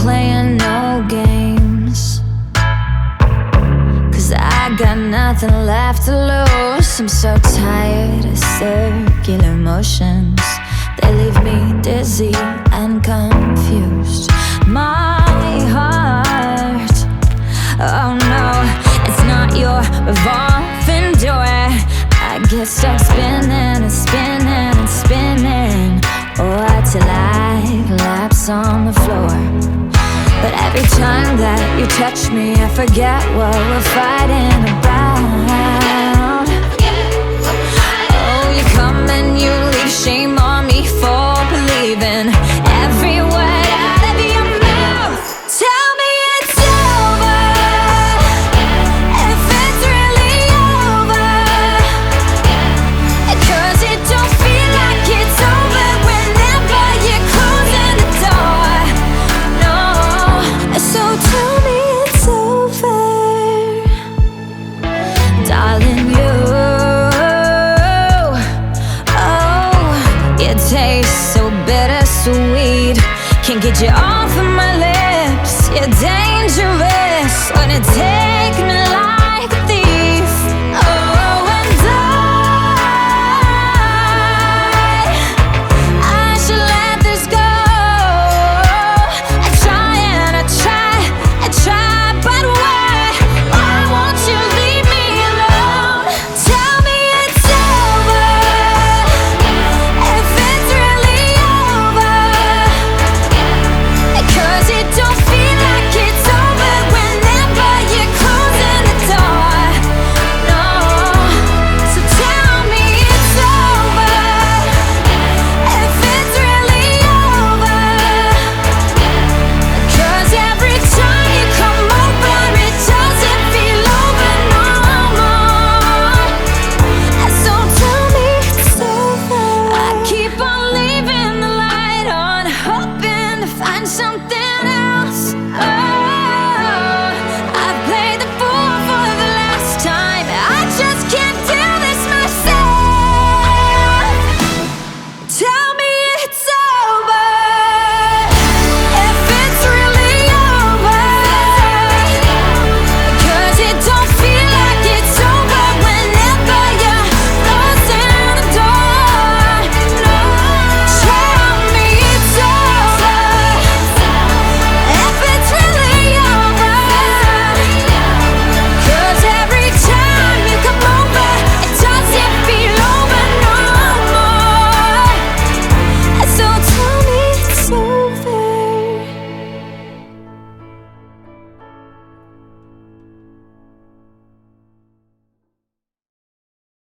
playing no games. Cause I got nothing left to lose. I'm so tired of circular motions. They leave me dizzy and confused. My heart, oh no, it's not your revolving door. I get stuck spinning and spinning and spinning. Oh, or till I collapse on the floor. Every time that you touch me, I forget what we're fighting about. It tastes so bittersweet. Can't get you off of my lips.